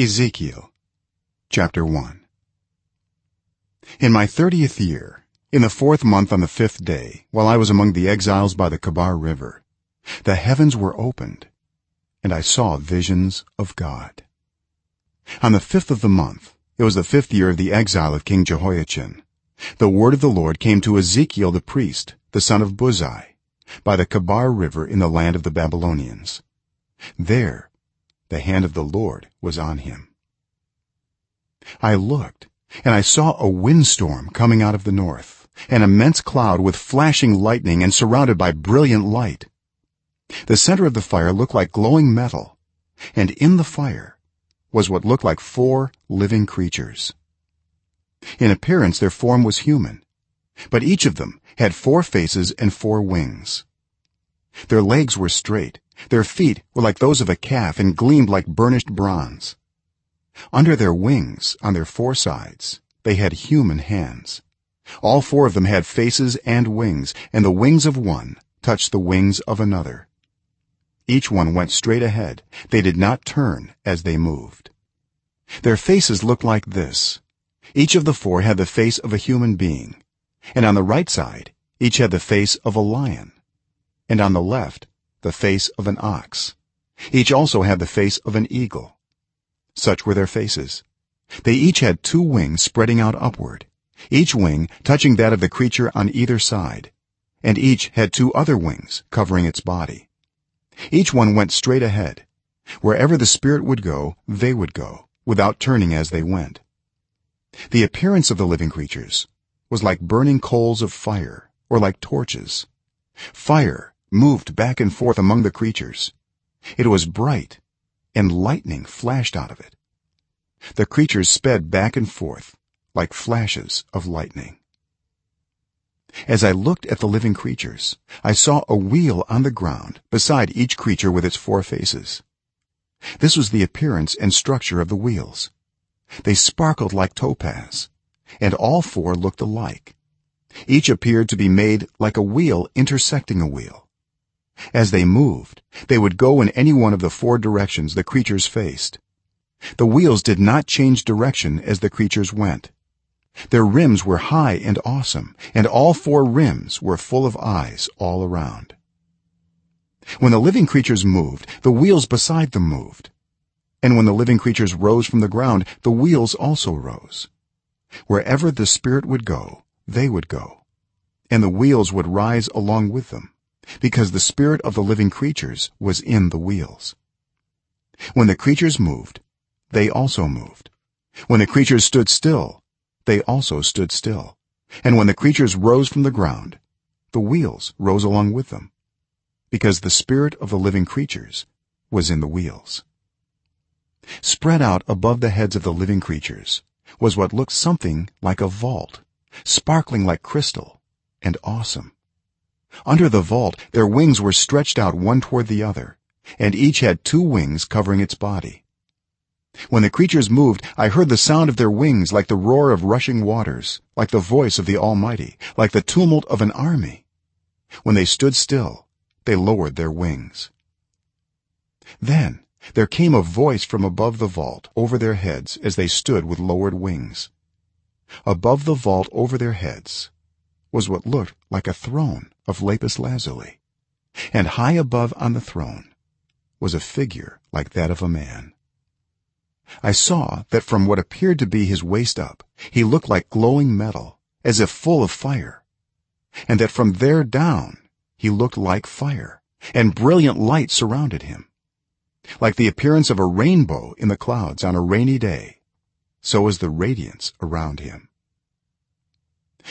ezekiel chapter 1 in my 30th year in the 4th month on the 5th day while i was among the exiles by the kebar river the heavens were opened and i saw visions of god. On the 5th of the month it was the 5th year of the exile of king jehoiachin the word of the lord came to ezekiel the priest the son of buzi by the kebar river in the land of the babylonians. There the hand of the lord was on him. I looked and i saw a windstorm coming out of the north an immense cloud with flashing lightning and surrounded by brilliant light. The center of the fire looked like glowing metal and in the fire was what looked like four living creatures. In appearance their form was human but each of them had four faces and four wings their legs were straight. Their feet were like those of a calf and gleamed like burnished bronze. Under their wings on their four sides they had human hands. All four of them had faces and wings and the wings of one touched the wings of another. Each one went straight ahead. They did not turn as they moved. Their faces looked like this. Each of the four had the face of a human being and on the right side each had the face of a lion and on the left the face of an ox. Each also had the face of an eagle. Such were their faces. They each had two wings spreading out upward each wing touching that of the creature on either side and each had two other wings covering its body. Each one went straight ahead. Wherever the spirit would go they would go without turning as they went. The appearance of the living creatures was like burning coals of fire or like torches. Fire moved back and forth among the creatures. It was bright and lightning flashed out of it. The creatures sped back and forth like flashes of lightning. As i looked at the living creatures i saw a wheel on the ground beside each creature with its four faces. This was the appearance and structure of the wheels. They sparkled like topaz and all four looked alike. Each appeared to be made like a wheel intersecting a wheel as they moved they would go in any one of the four directions the creatures faced. The wheels did not change direction as the creatures went. Their rims were high and awesome and all four rims were full of eyes all around. When the living creatures moved the wheels beside them moved. And when the living creatures rose from the ground the wheels also rose. Wherever the spirit would go they would go. And the wheels would rise along with them because the spirit of the living creatures was in the wheels. When the creatures moved they also moved. When the creatures stood still they also stood still. And when the creatures rose from the ground the wheels rose along with them because the spirit of the living creatures was in the wheels. Spread out above the heads of the living creatures was what looked something like a vault sparkling like crystal and awesome under the vault their wings were stretched out one toward the other and each had two wings covering its body. When the creatures moved i heard the sound of their wings like the roar of rushing waters like the voice of the almighty like the tumult of an army. When they stood still they lowered their wings. Then there came a voice from above the vault over their heads as they stood with lowered wings. Above the vault over their heads was what looked like a throne of lapis lazuli and high above on the throne was a figure like that of a man. I saw that from what appeared to be his waist up he looked like glowing metal as if full of fire and that from there down he looked like fire and brilliant light surrounded him like the appearance of a rainbow in the clouds on a rainy day so was the radiance around him.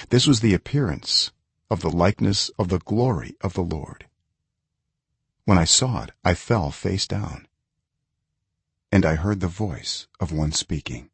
This was the appearance of the likeness of the glory of the lord. When i saw it i fell face down and i heard the voice of one speaking